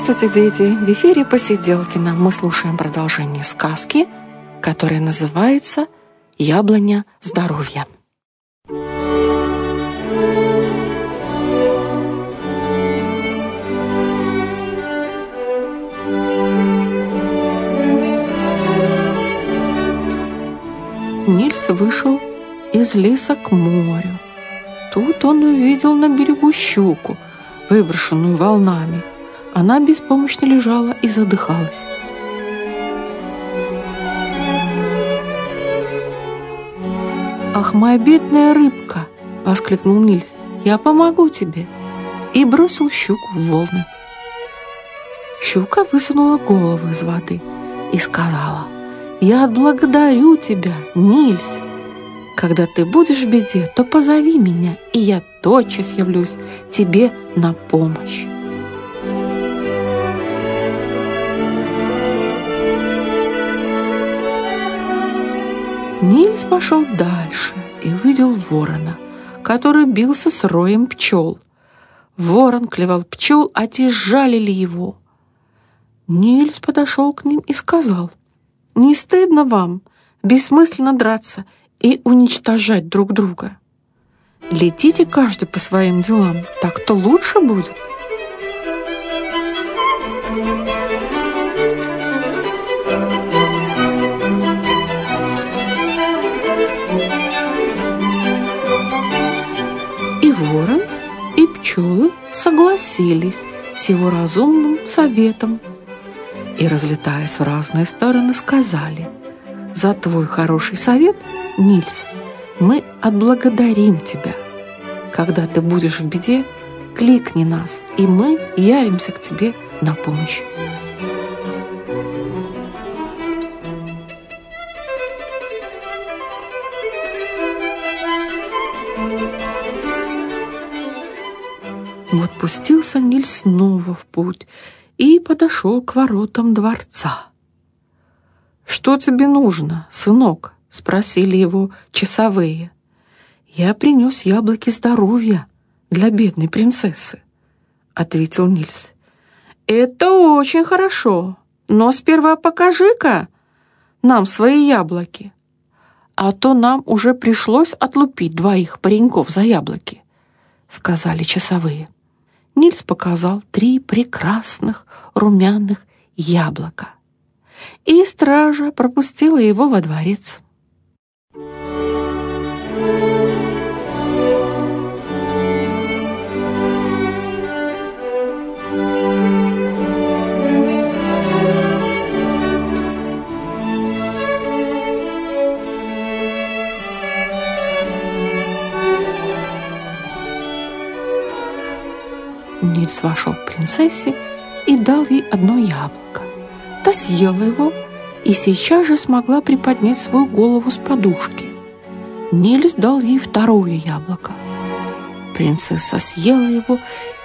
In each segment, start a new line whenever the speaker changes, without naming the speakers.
Здравствуйте, дети! В эфире Посиделкина мы слушаем продолжение сказки, которая называется «Яблоня здоровья». Нильс вышел из леса к морю. Тут он увидел на берегу щуку, выброшенную волнами – она беспомощно лежала и задыхалась. «Ах, моя бедная рыбка!» — воскликнул Нильс. «Я помогу тебе!» И бросил щуку в волны. Щука высунула голову из воды и сказала, «Я отблагодарю тебя, Нильс! Когда ты будешь в беде, то позови меня, и я тотчас явлюсь тебе на помощь». Нильс пошел дальше и увидел ворона, который бился с роем пчел. Ворон клевал пчел, а те жалили его. Нильс подошел к ним и сказал, «Не стыдно вам бессмысленно драться и уничтожать друг друга? Летите каждый по своим делам, так-то лучше будет». Ворон и пчелы согласились с его разумным советом и, разлетаясь в разные стороны, сказали «За твой хороший совет, Нильс, мы отблагодарим тебя. Когда ты будешь в беде, кликни нас, и мы явимся к тебе на помощь». Пустился Ниль снова в путь и подошел к воротам дворца. «Что тебе нужно, сынок?» — спросили его часовые. «Я принес яблоки здоровья для бедной принцессы», — ответил Нильс. «Это очень хорошо, но сперва покажи-ка нам свои яблоки, а то нам уже пришлось отлупить двоих пареньков за яблоки», — сказали часовые. Нильс показал три прекрасных румяных яблока. И стража пропустила его во дворец. Нильс вошел к принцессе и дал ей одно яблоко. Та съела его и сейчас же смогла приподнять свою голову с подушки. Нильс дал ей второе яблоко. Принцесса съела его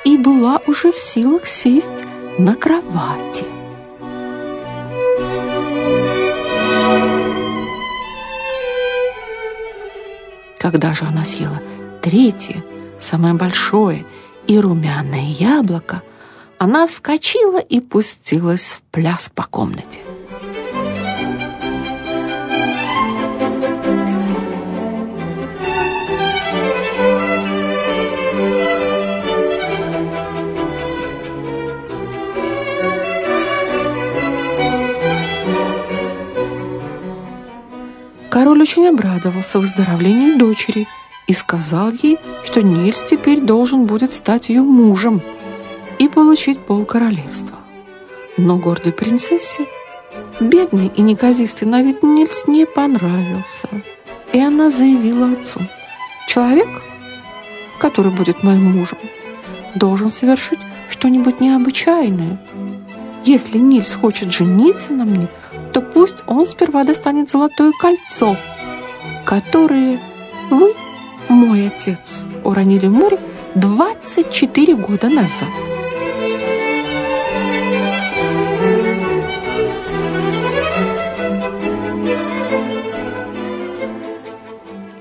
и была уже в силах сесть на кровати. Когда же она съела третье, самое большое и румяное яблоко, она вскочила и пустилась в пляс по комнате. Король очень обрадовался выздоровлению дочери – и сказал ей, что Нильс теперь должен будет стать ее мужем и получить пол королевства. Но гордой принцессе бедный и неказистый на вид Нильс не понравился, и она заявила отцу, «Человек, который будет моим мужем, должен совершить что-нибудь необычайное. Если Нильс хочет жениться на мне, то пусть он сперва достанет золотое кольцо, которое вы мой отец уронили в море 24 года назад.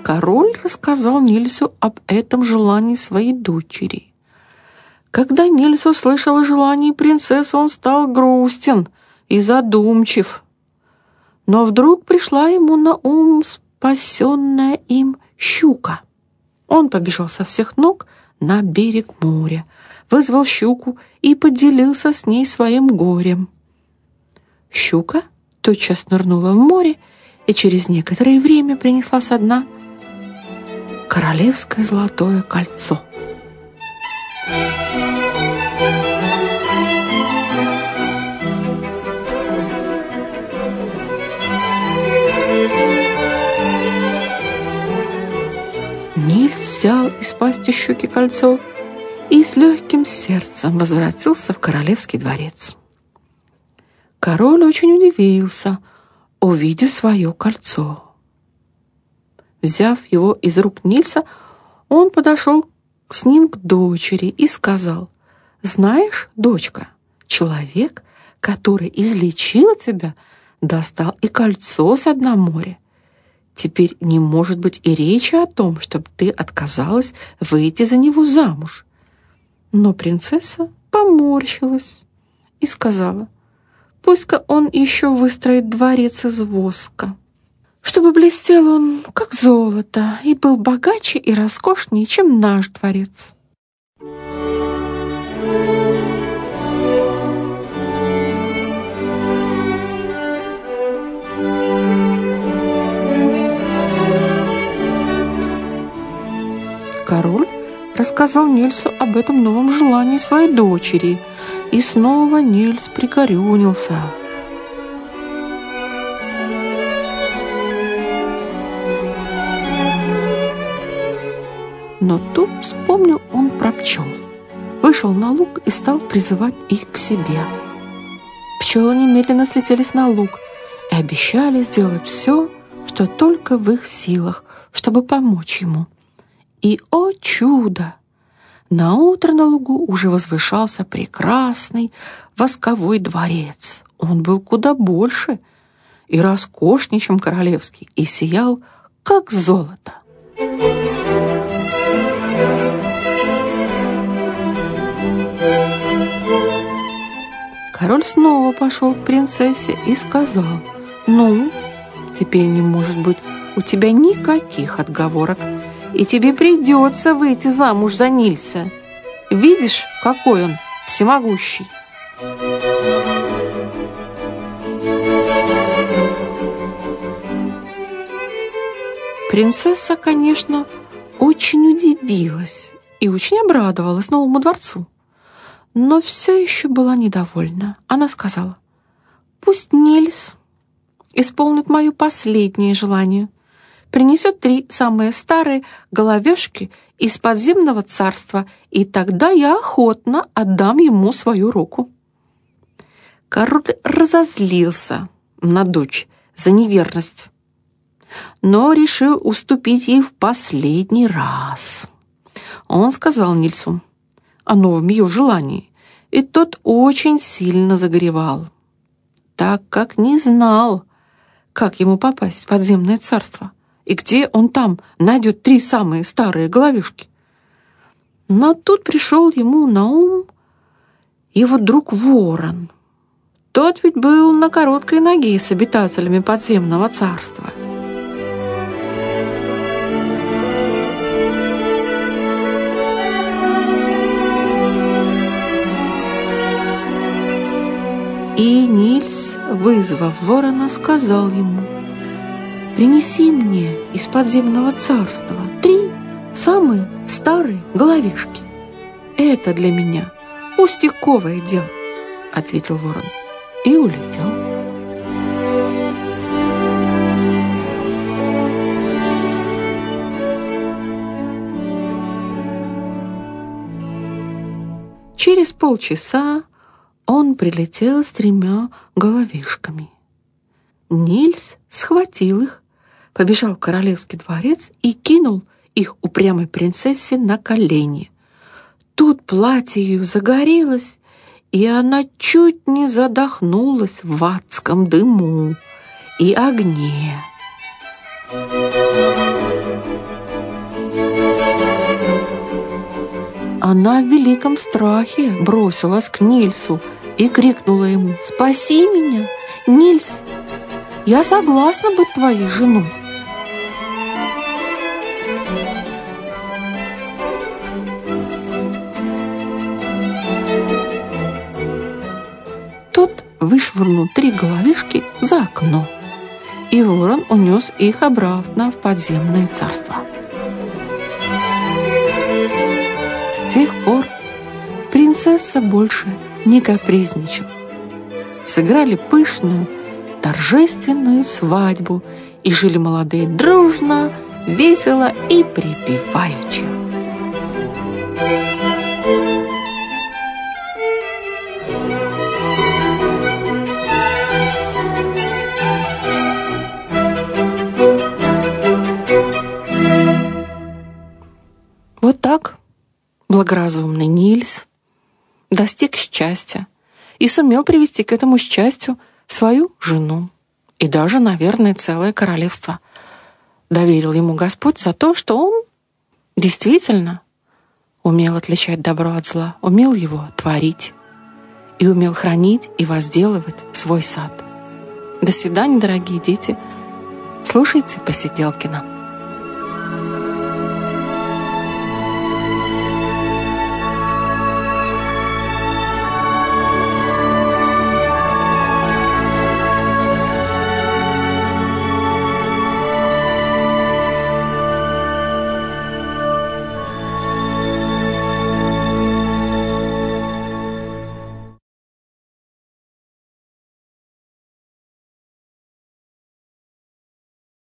Король рассказал Нильсу об этом желании своей дочери. Когда Нильс услышал о желании принцессы, он стал грустен и задумчив. Но вдруг пришла ему на ум спасенная им щука. Он побежал со всех ног на берег моря, вызвал щуку и поделился с ней своим горем. Щука тотчас нырнула в море и через некоторое время принесла со дна королевское золотое кольцо. Взял из пасти щуки кольцо и с легким сердцем возвратился в королевский дворец. Король очень удивился, увидев свое кольцо. Взяв его из рук Нильса, он подошел с ним к дочери и сказал, «Знаешь, дочка, человек, который излечил тебя, достал и кольцо с дна моря. Теперь не может быть и речи о том, чтобы ты отказалась выйти за него замуж». Но принцесса поморщилась и сказала, «Пусть-ка он еще выстроит дворец из воска» чтобы блестел он, как золото, и был богаче и роскошнее, чем наш дворец. Рассказал Нильсу об этом новом желании своей дочери, и снова Нильс прикорюнился. Но тут вспомнил он про пчел. Вышел на луг и стал призывать их к себе. Пчелы немедленно слетелись на луг и обещали сделать все, что только в их силах, чтобы помочь ему. И, о чудо! На утро на лугу уже возвышался прекрасный восковой дворец. Он был куда больше и роскошнее, чем королевский, и сиял, как золото. Король снова пошел к принцессе и сказал, «Ну, теперь не может быть у тебя никаких отговорок, и тебе придется выйти замуж за Нильса. Видишь, какой он всемогущий?» Принцесса, конечно, очень удивилась и очень обрадовалась новому дворцу но все еще была недовольна. Она сказала, «Пусть Нильс исполнит мое последнее желание, принесет три самые старые головешки из подземного царства, и тогда я охотно отдам ему свою руку». Король разозлился на дочь за неверность, но решил уступить ей в последний раз. Он сказал Нильсу, о новом ее желании, и тот очень сильно загоревал, так как не знал, как ему попасть в подземное царство и где он там найдет три самые старые головешки. Но тут пришел ему на ум его друг Ворон. Тот ведь был на короткой ноге с обитателями подземного царства — И Нильс, вызвав ворона, сказал ему, «Принеси мне из подземного царства три самые старые головешки. Это для меня пустяковое дело», — ответил ворон и улетел. Через полчаса он прилетел с тремя головешками. Нильс схватил их, побежал в королевский дворец и кинул их упрямой принцессе на колени. Тут платье ее загорелось, и она чуть не задохнулась в адском дыму и огне. она в великом страхе бросилась к Нильсу и крикнула ему «Спаси меня, Нильс! Я согласна быть твоей женой!» Вышвырнул три головешки за окно, и ворон унес их обратно в подземное царство. С тех пор принцесса больше не капризничала. Сыграли пышную, торжественную свадьбу и жили молодые дружно, весело и припеваючи. Благоразумный Нильс достиг счастья и сумел привести к этому счастью свою жену и даже, наверное, целое королевство. Доверил ему Господь за то, что он действительно умел отличать добро от зла, умел его творить и умел хранить и возделывать свой сад. До свидания, дорогие дети. Слушайте Посиделкина.